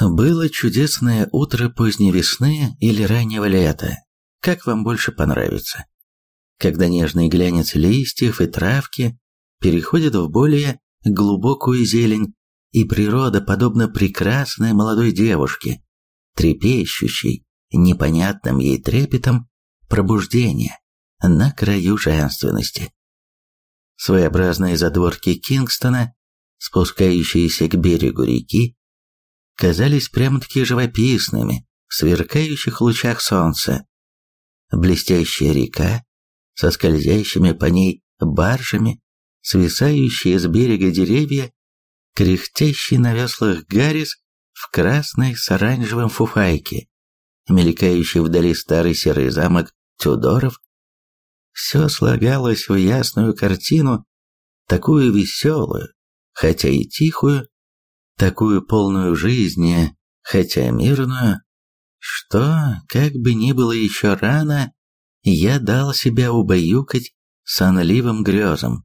Было чудесное утро поздней весны или раннего лета, как вам больше понравится, когда нежный глянец листьев и травки переходит в более глубокую зелень, и природа, подобно прекрасной молодой девушке, трепещущей, непонятным ей трепетом пробуждения на краю женственности. Своеобразные задворки Кингстона, спускающиеся к берегу реки, казались прямо-таки живописными в сверкающих лучах солнца. Блестящая река со скользящими по ней баржами, свисающие с берега деревья, кряхтящий на веслах Гаррис в красной с оранжевым фуфайке, мелькающий вдали старый серый замок Тюдоров, все слагалось в ясную картину, такую веселую, хотя и тихую, такую полную жизни, хотя мирную, что, как бы ни было еще рано, я дал себя убаюкать сонливым грезом.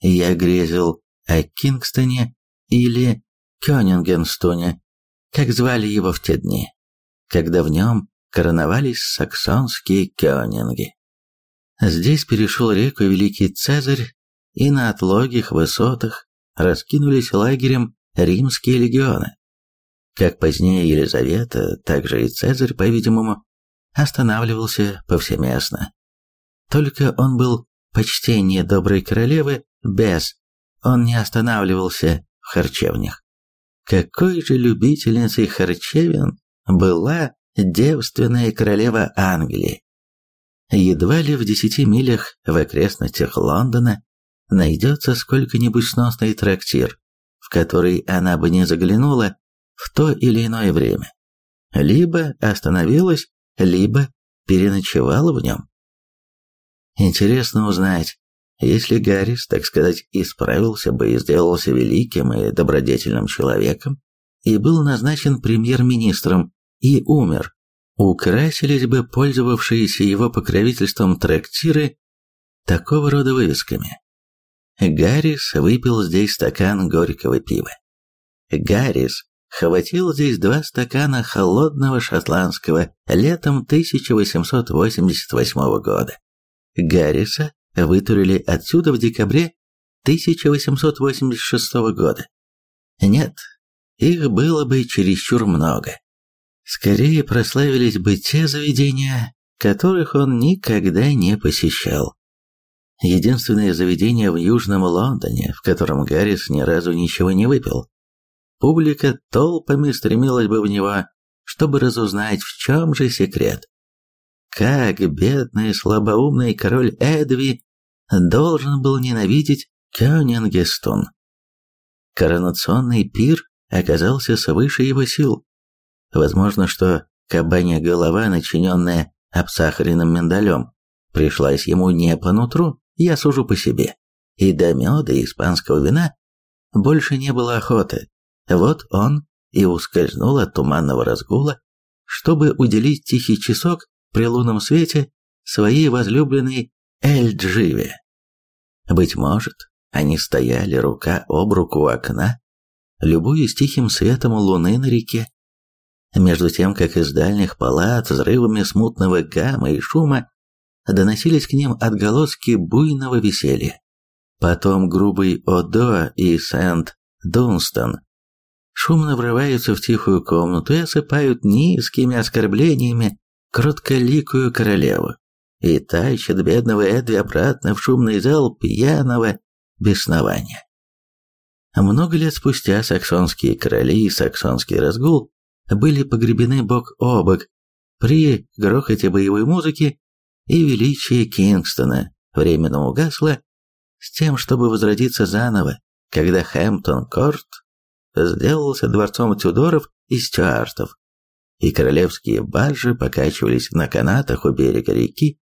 Я грезил о Кингстоне или Кёнингенстоне, как звали его в те дни, когда в нем короновались саксонские кёнинги. Здесь перешел реку Великий Цезарь, и на отлогих высотах раскинулись лагерем римские легионы. Как позднее Елизавета, так же и Цезарь, по-видимому, останавливался повсеместно. Только он был почтение доброй королевы без, он не останавливался в харчевнях. Какой же любительницей харчевин была девственная королева Англии. Едва ли в десяти милях в окрестностях Лондона найдется сколько-нибудь сносный трактир, который она бы не заглянула в то или иное время. Либо остановилась, либо переночевала в нем. Интересно узнать, если Гаррис, так сказать, исправился бы и сделался великим и добродетельным человеком, и был назначен премьер-министром, и умер, украсились бы пользовавшиеся его покровительством трактиры такого рода вывесками. Гаррис выпил здесь стакан горького пива. Гаррис хватил здесь два стакана холодного шотландского летом 1888 года. Гарриса вытурили отсюда в декабре 1886 года. Нет, их было бы чересчур много. Скорее прославились бы те заведения, которых он никогда не посещал. Единственное заведение в Южном Лондоне, в котором Гаррис ни разу ничего не выпил. Публика толпами стремилась бы в него, чтобы разузнать, в чем же секрет. Как бедный слабоумный король Эдви должен был ненавидеть Кёнингестон. Коронационный пир оказался свыше его сил. Возможно, что кабанья голова, начиненная обсахаренным миндалем, пришлась ему не по нутру, я сужу по себе. И до меда и испанского вина больше не было охоты. Вот он и ускользнул от туманного разгула, чтобы уделить тихий часок при лунном свете своей возлюбленной Эльдживе. Быть может, они стояли рука об руку у окна, любуясь тихим светом луны на реке. Между тем, как из дальних палат взрывами смутного гамма и шума доносились к ним отголоски буйного веселья. Потом грубый Одо и Сент-Дунстон шумно врываются в тихую комнату и осыпают низкими оскорблениями кротколикую королеву и тащат бедного Эдви обратно в шумный зал пьяного беснования. Много лет спустя саксонские короли и саксонский разгул были погребены бок о бок при грохоте боевой музыки и величие Кингстона временно угасло с тем, чтобы возродиться заново, когда Хэмптон-Корт сделался дворцом Тюдоров и Стюартов, и королевские баржи покачивались на канатах у берега реки,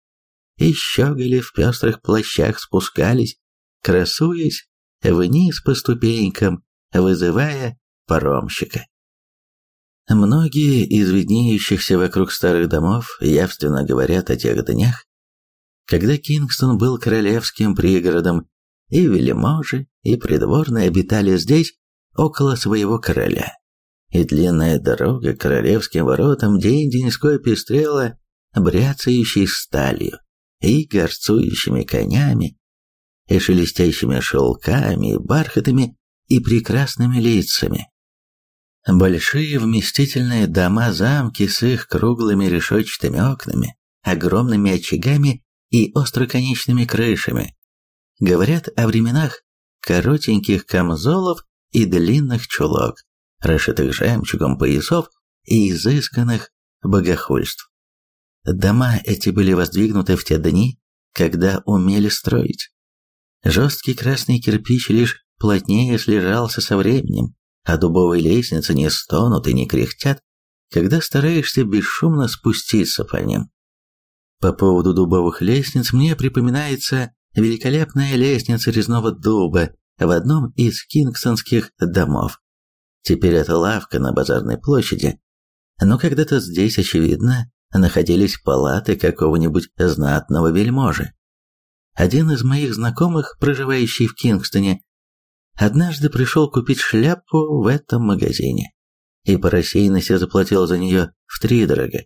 и щеголи в пестрых плащах спускались, красуясь вниз по ступенькам, вызывая паромщика. Многие из виднеющихся вокруг старых домов явственно говорят о тех днях, когда Кингстон был королевским пригородом, и вельможи, и придворные обитали здесь около своего короля. и длинная дорога к королевским воротам день-деньской пестрела бряцающей сталью и горцующими конями, и шелестящими шелками, бархатами и прекрасными лицами. Большие вместительные дома-замки с их круглыми решетчатыми окнами, огромными очагами и остроконечными крышами говорят о временах коротеньких камзолов и длинных чулок, расшитых жемчугом поясов и изысканных богохульств. Дома эти были воздвигнуты в те дни, когда умели строить. Жесткий красный кирпич лишь плотнее слежался со временем, а дубовые лестницы не стонут и не кряхтят, когда стараешься бесшумно спуститься по ним. По поводу дубовых лестниц мне припоминается великолепная лестница резного дуба в одном из кингстонских домов. Теперь это лавка на базарной площади, но когда-то здесь, очевидно, находились палаты какого-нибудь знатного вельможи. Один из моих знакомых, проживающий в Кингстоне, однажды пришел купить шляпу в этом магазине и по рассеянности заплатил за нее втридорога.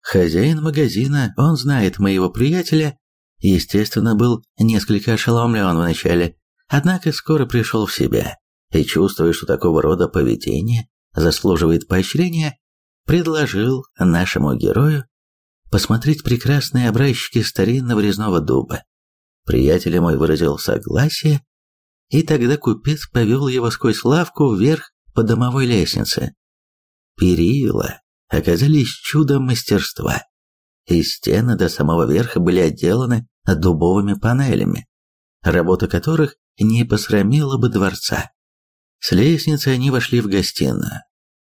Хозяин магазина, он знает моего приятеля, естественно, был несколько ошеломлен вначале, однако скоро пришел в себя и, чувствуя, что такого рода поведение заслуживает поощрения, предложил нашему герою посмотреть прекрасные образчики старинного резного дуба. Приятель мой выразил согласие, и тогда купец повел его сквозь лавку вверх по домовой лестнице. Перила оказались чудом мастерства, и стены до самого верха были отделаны дубовыми панелями, работа которых не посрамила бы дворца. С лестницы они вошли в гостиную.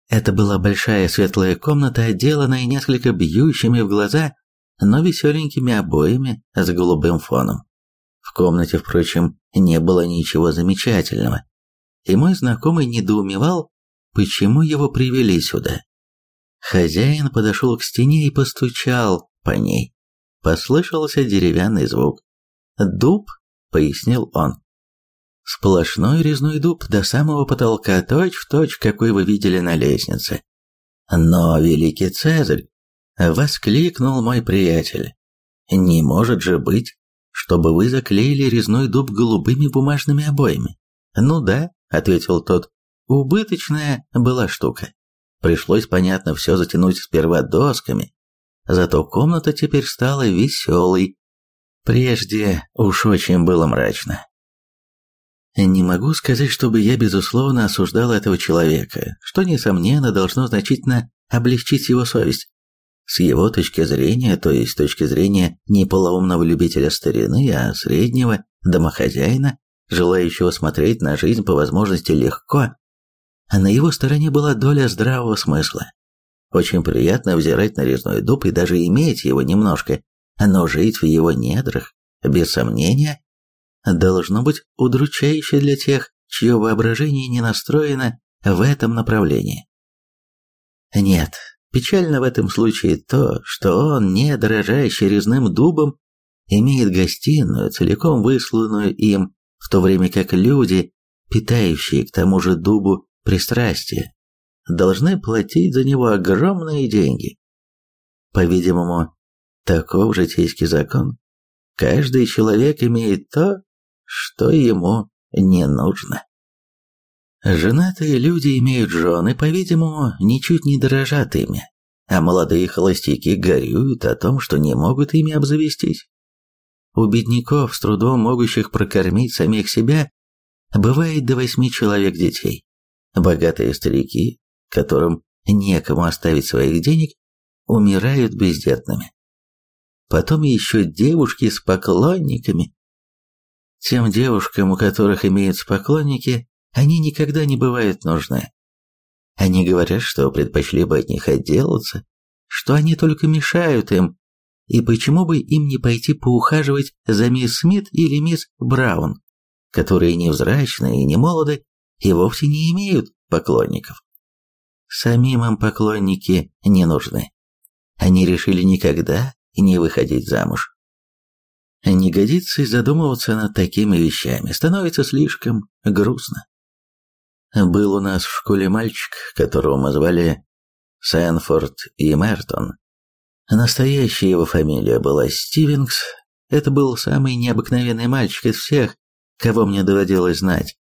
Это была большая светлая комната, отделанная несколько бьющими в глаза, но веселенькими обоями с голубым фоном. В комнате, впрочем, не было ничего замечательного, и мой знакомый недоумевал, почему его привели сюда. Хозяин подошел к стене и постучал по ней. Послышался деревянный звук. «Дуб», — пояснил он. Сплошной резной дуб до самого потолка, точь-в-точь, какой вы видели на лестнице. Но, великий Цезарь, воскликнул мой приятель, не может же быть, чтобы вы заклеили резной дуб голубыми бумажными обоями. Ну да, ответил тот, убыточная была штука. Пришлось, понятно, все затянуть сперва досками, зато комната теперь стала веселой. Прежде уж очень было мрачно. Не могу сказать, чтобы я безусловно осуждал этого человека, что, несомненно, должно значительно облегчить его совесть. С его точки зрения, то есть с точки зрения не полоумного любителя старины, а среднего домохозяина, желающего смотреть на жизнь по возможности легко, а на его стороне была доля здравого смысла. Очень приятно взирать на резной дуб и даже иметь его немножко, но жить в его недрах, без сомнения, должно быть удручающе для тех, чье воображение не настроено в этом направлении. Нет, печально в этом случае то, что он, не дорожащий резным дубом, имеет гостиную, целиком высланную им, в то время как люди, питающие к тому же дубу пристрастие, должны платить за него огромные деньги. По-видимому, таков житейский закон. Каждый человек имеет то, что ему не нужно. Женатые люди имеют жены, по-видимому, ничуть не дорожат ими, а молодые холостяки горюют о том, что не могут ими обзавестись. У бедняков, с трудом могущих прокормить самих себя, бывает до восьми человек детей. Богатые старики, которым некому оставить своих денег, умирают бездетными. Потом еще девушки с поклонниками, тем девушкам, у которых имеются поклонники, они никогда не бывают нужны. Они говорят, что предпочли бы от них отделаться, что они только мешают им, и почему бы им не пойти поухаживать за мисс Смит или мисс Браун, которые невзрачны и не молоды и вовсе не имеют поклонников. Самим им поклонники не нужны. Они решили никогда не выходить замуж. Не годится задумываться над такими вещами, становится слишком грустно. Был у нас в школе мальчик, которого мы звали Сэнфорд и Мертон. Настоящая его фамилия была Стивенкс. Это был самый необыкновенный мальчик из всех, кого мне доводилось знать.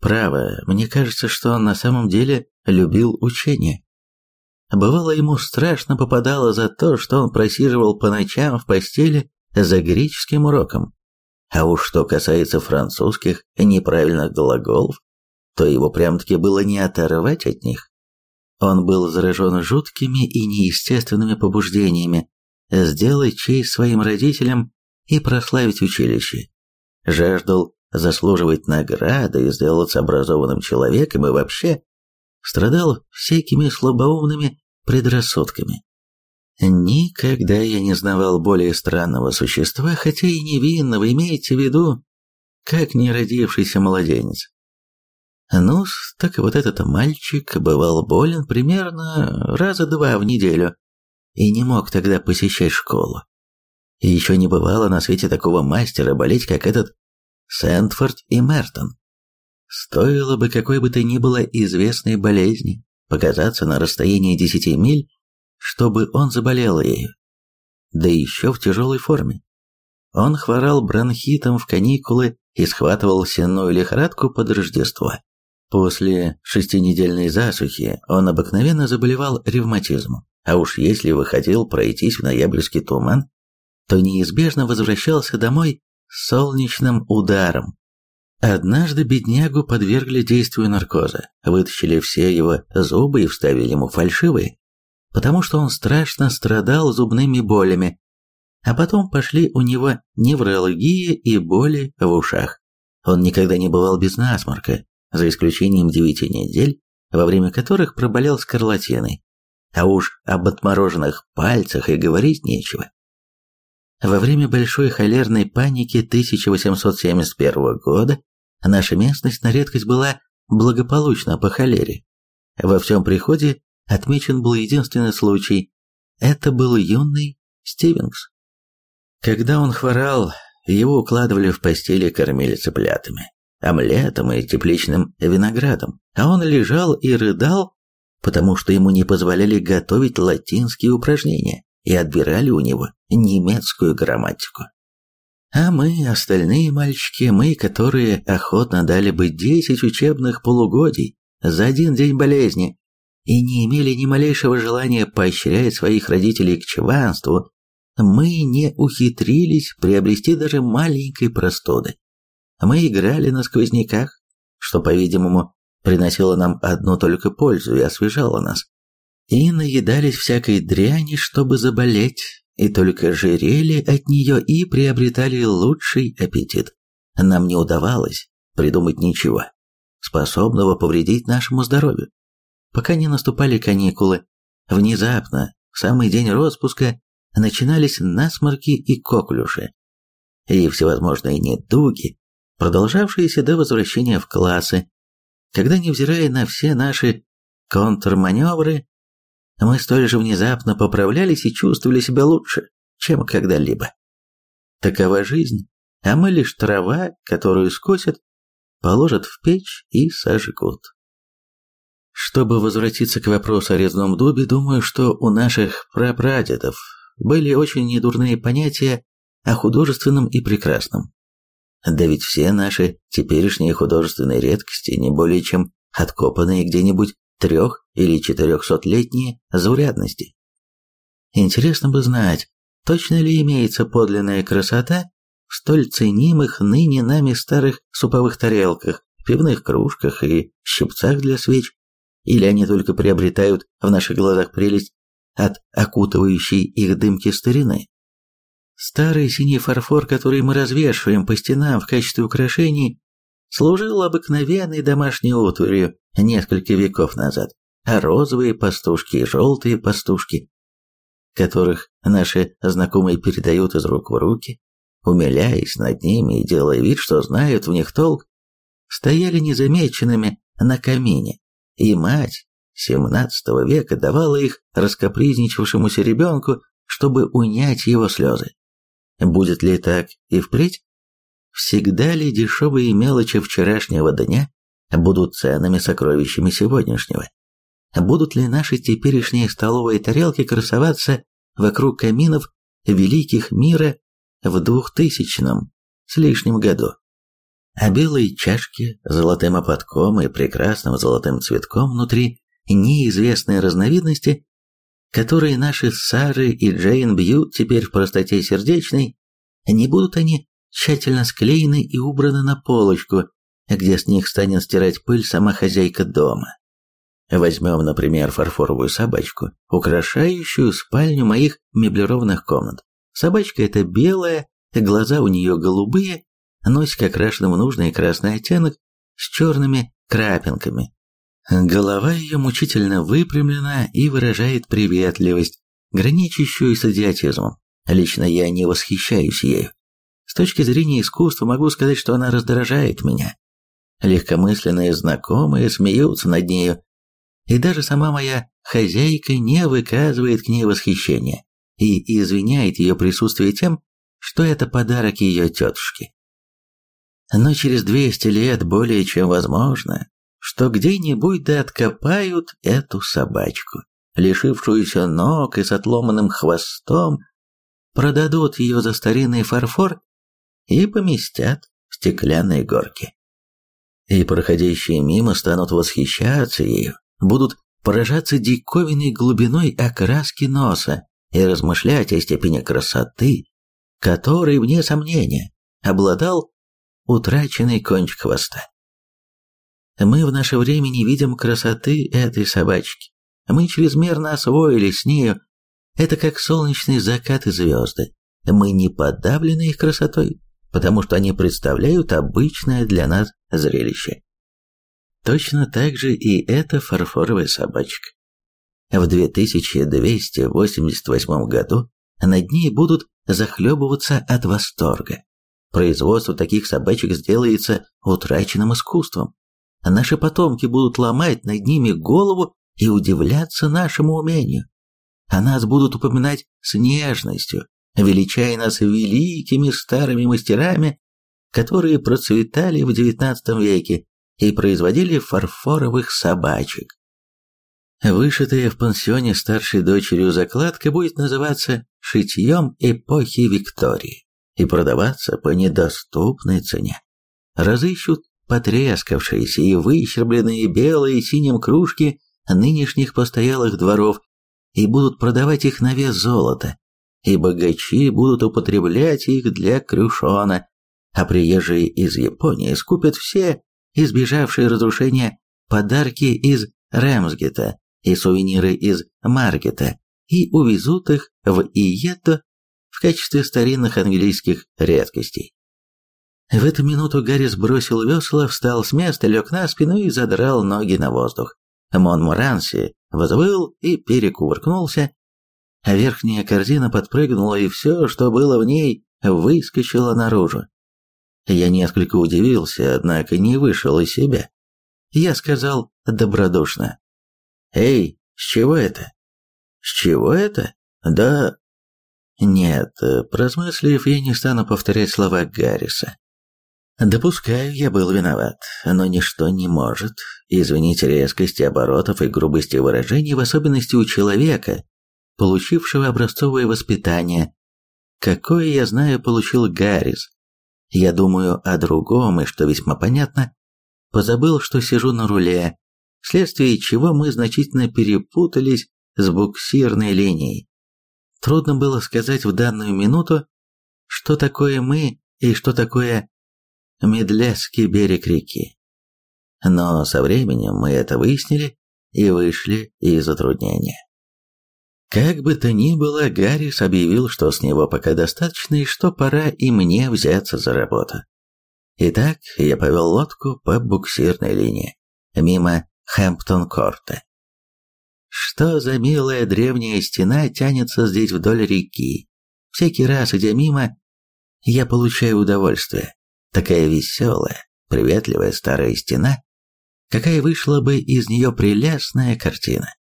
Право, мне кажется, что он на самом деле любил учение. Бывало, ему страшно попадало за то, что он просиживал по ночам в постели за греческим уроком. А уж что касается французских неправильных глаголов, то его прям-таки было не оторвать от них. Он был заражен жуткими и неестественными побуждениями сделать честь своим родителям и прославить училище. Жаждал заслуживать награды и сделаться образованным человеком и вообще страдал всякими слабоумными предрассудками. Никогда я не знавал более странного существа, хотя и невинного, имеете в виду, как неродившийся младенец. Ну так вот этот мальчик бывал болен примерно раза два в неделю и не мог тогда посещать школу. И еще не бывало на свете такого мастера болеть, как этот Сэндфорд и Мертон. Стоило бы какой бы то ни было известной болезни показаться на расстоянии десяти миль, чтобы он заболел ею. Да еще в тяжелой форме. Он хворал бронхитом в каникулы и схватывал сенную лихорадку под Рождество. После шестинедельной засухи он обыкновенно заболевал ревматизмом, а уж если выходил пройтись в ноябрьский туман, то неизбежно возвращался домой с солнечным ударом. Однажды беднягу подвергли действию наркоза, вытащили все его зубы и вставили ему фальшивые, потому что он страшно страдал зубными болями, а потом пошли у него неврология и боли в ушах. Он никогда не бывал без насморка, за исключением девяти недель, во время которых проболел скарлатиной, а уж об отмороженных пальцах и говорить нечего. Во время большой холерной паники 1871 года наша местность на редкость была благополучна по холере. Во всем приходе отмечен был единственный случай. Это был юный Стивенс. Когда он хворал, его укладывали в постели и кормили цыплятами, омлетом и тепличным виноградом, а он лежал и рыдал, потому что ему не позволяли готовить латинские упражнения и отбирали у него немецкую грамматику. А мы, остальные мальчики, мы, которые охотно дали бы десять учебных полугодий за один день болезни, и не имели ни малейшего желания поощрять своих родителей к чванству, мы не ухитрились приобрести даже маленькой простуды. Мы играли на сквозняках, что, по-видимому, приносило нам одну только пользу и освежало нас. И наедались всякой дряни, чтобы заболеть, и только жирели от нее и приобретали лучший аппетит. Нам не удавалось придумать ничего, способного повредить нашему здоровью пока не наступали каникулы. Внезапно, в самый день распуска, начинались насморки и коклюши. И всевозможные недуги, продолжавшиеся до возвращения в классы, когда, невзирая на все наши контрманевры, мы столь же внезапно поправлялись и чувствовали себя лучше, чем когда-либо. Такова жизнь, а мы лишь трава, которую скосят, положат в печь и сожгут. Чтобы возвратиться к вопросу о резном дубе, думаю, что у наших прапрадедов были очень недурные понятия о художественном и прекрасном. Да ведь все наши теперешние художественные редкости не более чем откопанные где-нибудь трех- или четырехсотлетние заурядности. Интересно бы знать, точно ли имеется подлинная красота в столь ценимых ныне нами старых суповых тарелках, пивных кружках и щипцах для свеч, или они только приобретают в наших глазах прелесть от окутывающей их дымки старины. Старый синий фарфор, который мы развешиваем по стенам в качестве украшений, служил обыкновенной домашней утварью несколько веков назад, а розовые пастушки и желтые пастушки, которых наши знакомые передают из рук в руки, умиляясь над ними и делая вид, что знают в них толк, стояли незамеченными на камине, и мать XVII века давала их раскопризничавшемуся ребенку, чтобы унять его слезы. Будет ли так и впредь? Всегда ли дешевые мелочи вчерашнего дня будут ценными сокровищами сегодняшнего. Будут ли наши теперешние столовые тарелки красоваться вокруг каминов великих мира в двухтысячном с лишним году? А белые чашки с золотым ободком и прекрасным золотым цветком внутри неизвестной разновидности, которые наши Сары и Джейн бьют теперь в простоте сердечной, не будут они тщательно склеены и убраны на полочку, где с них станет стирать пыль сама хозяйка дома. Возьмем, например, фарфоровую собачку, украшающую спальню моих меблированных комнат. Собачка эта белая, глаза у нее голубые, носик окрашен в нужный красный оттенок с черными крапинками. Голова ее мучительно выпрямлена и выражает приветливость, граничащую с идиотизмом. Лично я не восхищаюсь ею. С точки зрения искусства могу сказать, что она раздражает меня. Легкомысленные знакомые смеются над нею, и даже сама моя хозяйка не выказывает к ней восхищения и извиняет ее присутствие тем, что это подарок ее тетушке. Но через 200 лет более чем возможно, что где-нибудь да откопают эту собачку, лишившуюся ног и с отломанным хвостом, продадут ее за старинный фарфор и поместят в стеклянные горки. И проходящие мимо станут восхищаться ею, будут поражаться диковинной глубиной окраски носа и размышлять о степени красоты, которой, вне сомнения, обладал утраченный кончик хвоста. Мы в наше время не видим красоты этой собачки. Мы чрезмерно освоились с нею. Это как солнечный закат и звезды. Мы не подавлены их красотой, потому что они представляют обычное для нас зрелище. Точно так же и эта фарфоровая собачка. В 2288 году над ней будут захлебываться от восторга. Производство таких собачек сделается утраченным искусством. Наши потомки будут ломать над ними голову и удивляться нашему умению. А нас будут упоминать с нежностью, величая нас великими старыми мастерами, которые процветали в XIX веке и производили фарфоровых собачек. Вышитая в пансионе старшей дочерью закладка будет называться «шитьем эпохи Виктории» и продаваться по недоступной цене. Разыщут потрескавшиеся и выщербленные белые и синим кружки нынешних постоялых дворов и будут продавать их на вес золота, и богачи будут употреблять их для крюшона, а приезжие из Японии скупят все избежавшие разрушения подарки из Рэмсгета и сувениры из Маргета и увезут их в Иетто в качестве старинных английских редкостей. В эту минуту Гарри сбросил весла, встал с места, лег на спину и задрал ноги на воздух. Монмуранси взвыл и перекувыркнулся, а верхняя корзина подпрыгнула, и все, что было в ней, выскочило наружу. Я несколько удивился, однако не вышел из себя. Я сказал добродушно. «Эй, с чего это?» «С чего это?» «Да...» «Нет, просмыслив, я не стану повторять слова Гарриса. Допускаю, я был виноват, но ничто не может извинить резкости оборотов и грубости выражений, в особенности у человека, получившего образцовое воспитание, какое, я знаю, получил Гаррис. Я думаю о другом, и, что весьма понятно, позабыл, что сижу на руле, вследствие чего мы значительно перепутались с буксирной линией. Трудно было сказать в данную минуту, что такое мы и что такое Медлесский берег реки. Но со временем мы это выяснили и вышли из затруднения. Как бы то ни было, Гаррис объявил, что с него пока достаточно и что пора и мне взяться за работу. Итак, я повел лодку по буксирной линии, мимо Хэмптон-Корта. Что за милая древняя стена тянется здесь вдоль реки? Всякий раз, идя мимо, я получаю удовольствие. Такая веселая, приветливая старая стена, какая вышла бы из нее прелестная картина.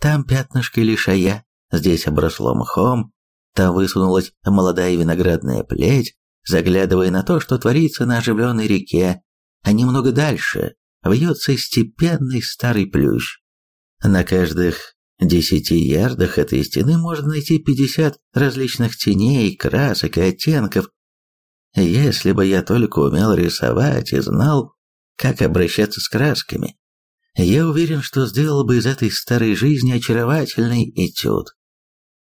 Там пятнышко лишая, здесь обросло мхом, там высунулась молодая виноградная плеть, заглядывая на то, что творится на оживленной реке, а немного дальше, вьется степенный старый плющ. На каждых десяти ярдах этой стены можно найти пятьдесят различных теней, красок и оттенков. Если бы я только умел рисовать и знал, как обращаться с красками, я уверен, что сделал бы из этой старой жизни очаровательный этюд.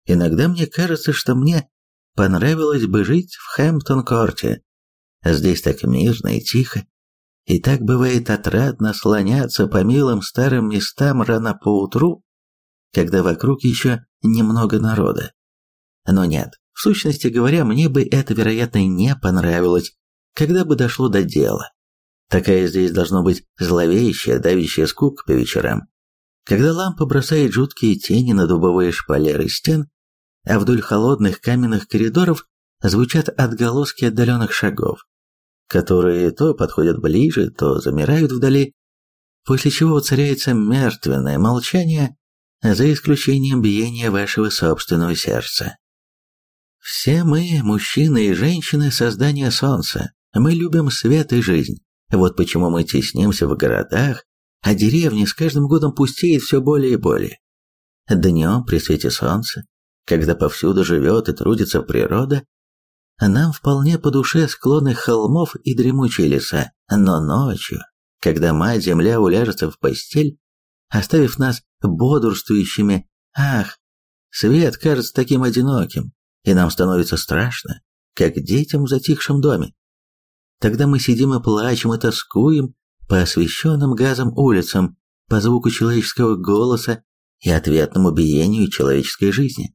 Иногда мне кажется, что мне понравилось бы жить в Хэмптон-корте. Здесь так мирно и тихо, и так бывает отрадно слоняться по милым старым местам рано поутру, когда вокруг еще немного народа. Но нет, в сущности говоря, мне бы это, вероятно, не понравилось, когда бы дошло до дела. Такая здесь должно быть зловещая, давящая скука по вечерам, когда лампа бросает жуткие тени на дубовые шпалеры стен, а вдоль холодных каменных коридоров звучат отголоски отдаленных шагов, которые то подходят ближе, то замирают вдали, после чего воцаряется мертвенное молчание, за исключением биения вашего собственного сердца. Все мы, мужчины и женщины, создания солнца, мы любим свет и жизнь. Вот почему мы теснимся в городах, а деревни с каждым годом пустеет все более и более. Днем при свете солнца, когда повсюду живет и трудится природа, нам вполне по душе склоны холмов и дремучие леса, но ночью, когда мать-земля уляжется в постель, оставив нас бодрствующими, ах, свет кажется таким одиноким, и нам становится страшно, как детям в затихшем доме. Тогда мы сидим и плачем и тоскуем по освещенным газом улицам, по звуку человеческого голоса и ответному биению человеческой жизни.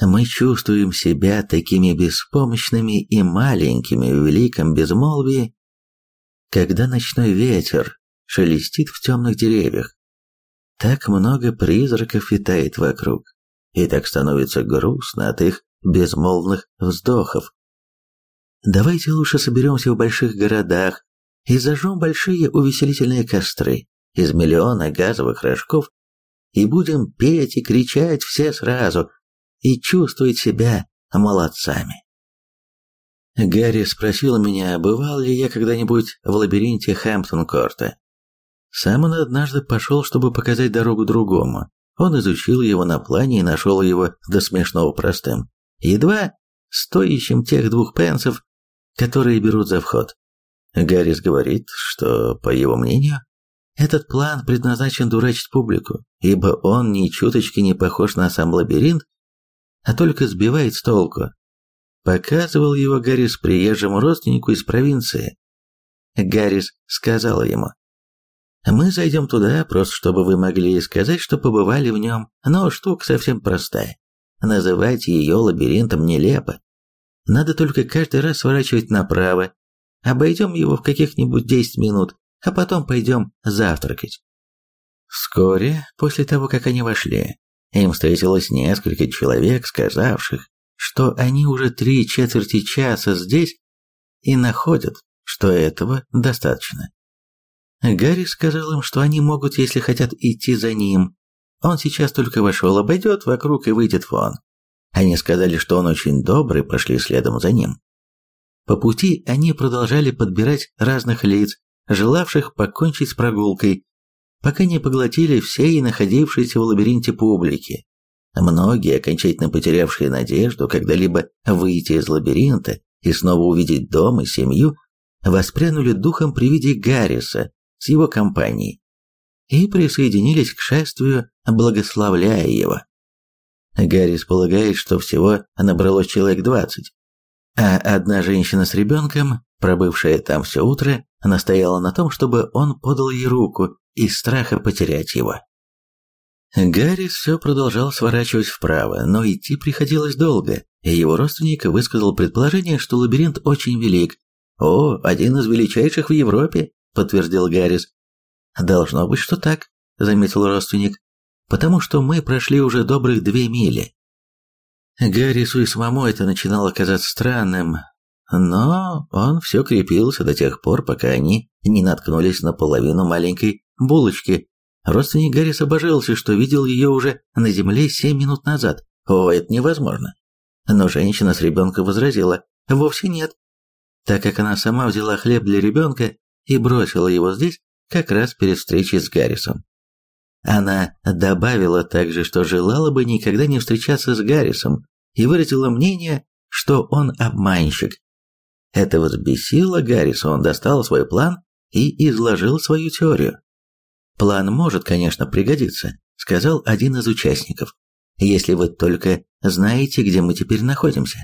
Мы чувствуем себя такими беспомощными и маленькими в великом безмолвии, когда ночной ветер шелестит в темных деревьях. Так много призраков витает вокруг, и так становится грустно от их безмолвных вздохов. Давайте лучше соберемся в больших городах и зажжем большие увеселительные костры из миллиона газовых рожков и будем петь и кричать все сразу и чувствовать себя молодцами. Гарри спросил меня, бывал ли я когда-нибудь в лабиринте Хэмптон-Корта. Сам он однажды пошел, чтобы показать дорогу другому. Он изучил его на плане и нашел его до смешного простым. Едва стоящим тех двух пенсов, которые берут за вход. Гаррис говорит, что, по его мнению, этот план предназначен дурачить публику, ибо он ни чуточки не похож на сам лабиринт, а только сбивает с толку. Показывал его Гаррис приезжему родственнику из провинции. Гаррис сказал ему, «Мы зайдем туда, просто чтобы вы могли сказать, что побывали в нем, но штука совсем простая. Называть ее лабиринтом нелепо. Надо только каждый раз сворачивать направо. Обойдем его в каких-нибудь 10 минут, а потом пойдем завтракать. Вскоре, после того, как они вошли, им встретилось несколько человек, сказавших, что они уже три четверти часа здесь и находят, что этого достаточно. Гарри сказал им, что они могут, если хотят, идти за ним. Он сейчас только вошел, обойдет вокруг и выйдет вон. Они сказали, что он очень добрый, пошли следом за ним. По пути они продолжали подбирать разных лиц, желавших покончить с прогулкой, пока не поглотили все и находившиеся в лабиринте публики. Многие, окончательно потерявшие надежду когда-либо выйти из лабиринта и снова увидеть дом и семью, воспрянули духом при виде Гарриса с его компанией и присоединились к шествию, благословляя его. Гаррис полагает, что всего набралось человек двадцать. А одна женщина с ребенком, пробывшая там все утро, настояла на том, чтобы он подал ей руку из страха потерять его. Гаррис все продолжал сворачивать вправо, но идти приходилось долго, и его родственник высказал предположение, что лабиринт очень велик. «О, один из величайших в Европе», — подтвердил Гаррис. «Должно быть, что так», — заметил родственник потому что мы прошли уже добрых две мили. Гаррису и самому это начинало казаться странным, но он все крепился до тех пор, пока они не наткнулись на половину маленькой булочки. Родственник Гарриса обожался, что видел ее уже на земле семь минут назад. О, это невозможно. Но женщина с ребенком возразила, вовсе нет, так как она сама взяла хлеб для ребенка и бросила его здесь, как раз перед встречей с Гаррисом. Она добавила также, что желала бы никогда не встречаться с Гаррисом и выразила мнение, что он обманщик. Это взбесило Гарриса, он достал свой план и изложил свою теорию. «План может, конечно, пригодиться», — сказал один из участников, «если вы только знаете, где мы теперь находимся».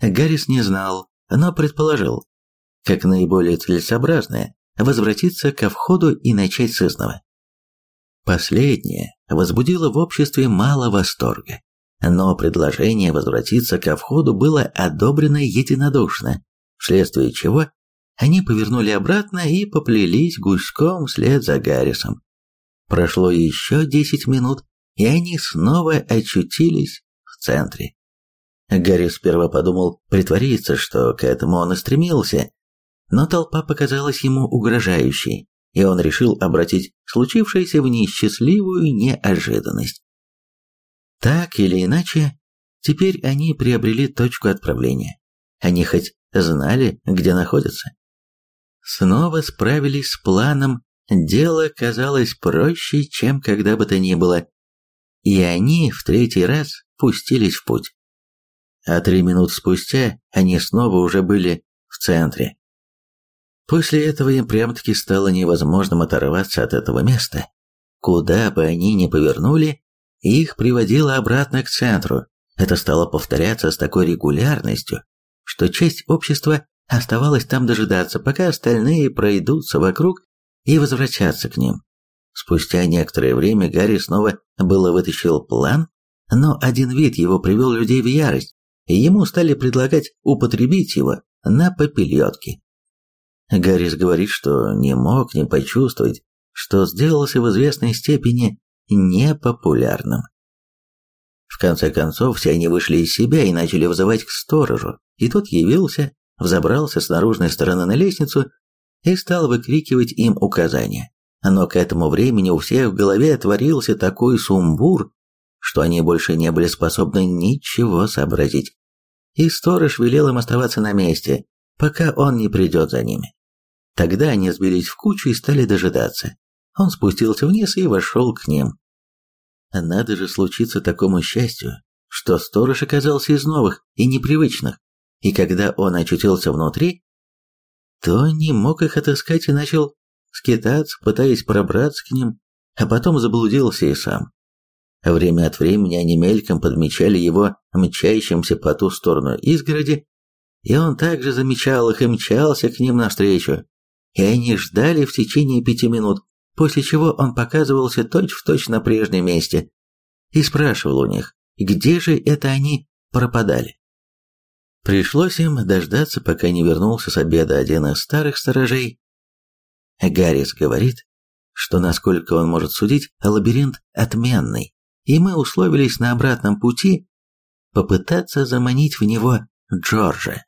Гаррис не знал, но предположил, как наиболее целесообразное, возвратиться ко входу и начать с изного. Последнее возбудило в обществе мало восторга, но предложение возвратиться ко входу было одобрено единодушно, вследствие чего они повернули обратно и поплелись гуськом вслед за Гаррисом. Прошло еще десять минут, и они снова очутились в центре. Гарри сперва подумал притвориться, что к этому он и стремился, но толпа показалась ему угрожающей, и он решил обратить случившееся в несчастливую неожиданность. Так или иначе, теперь они приобрели точку отправления. Они хоть знали, где находятся. Снова справились с планом, дело казалось проще, чем когда бы то ни было, и они в третий раз пустились в путь. А три минуты спустя они снова уже были в центре. После этого им прям-таки стало невозможным оторваться от этого места. Куда бы они ни повернули, их приводило обратно к центру. Это стало повторяться с такой регулярностью, что часть общества оставалась там дожидаться, пока остальные пройдутся вокруг и возвращаться к ним. Спустя некоторое время Гарри снова было вытащил план, но один вид его привел людей в ярость, и ему стали предлагать употребить его на попельотки. Гаррис говорит, что не мог не почувствовать, что сделался в известной степени непопулярным. В конце концов, все они вышли из себя и начали вызывать к сторожу, и тот явился, взобрался с наружной стороны на лестницу и стал выкрикивать им указания. Но к этому времени у всех в голове творился такой сумбур, что они больше не были способны ничего сообразить. И сторож велел им оставаться на месте, пока он не придет за ними. Тогда они сбились в кучу и стали дожидаться. Он спустился вниз и вошел к ним. Надо же случиться такому счастью, что сторож оказался из новых и непривычных, и когда он очутился внутри, то не мог их отыскать и начал скитаться, пытаясь пробраться к ним, а потом заблудился и сам. Время от времени они мельком подмечали его мчащимся по ту сторону изгороди, и он также замечал их и мчался к ним навстречу и они ждали в течение пяти минут, после чего он показывался точь-в-точь точь на прежнем месте и спрашивал у них, где же это они пропадали. Пришлось им дождаться, пока не вернулся с обеда один из старых сторожей. Гаррис говорит, что, насколько он может судить, лабиринт отменный, и мы условились на обратном пути попытаться заманить в него Джорджа.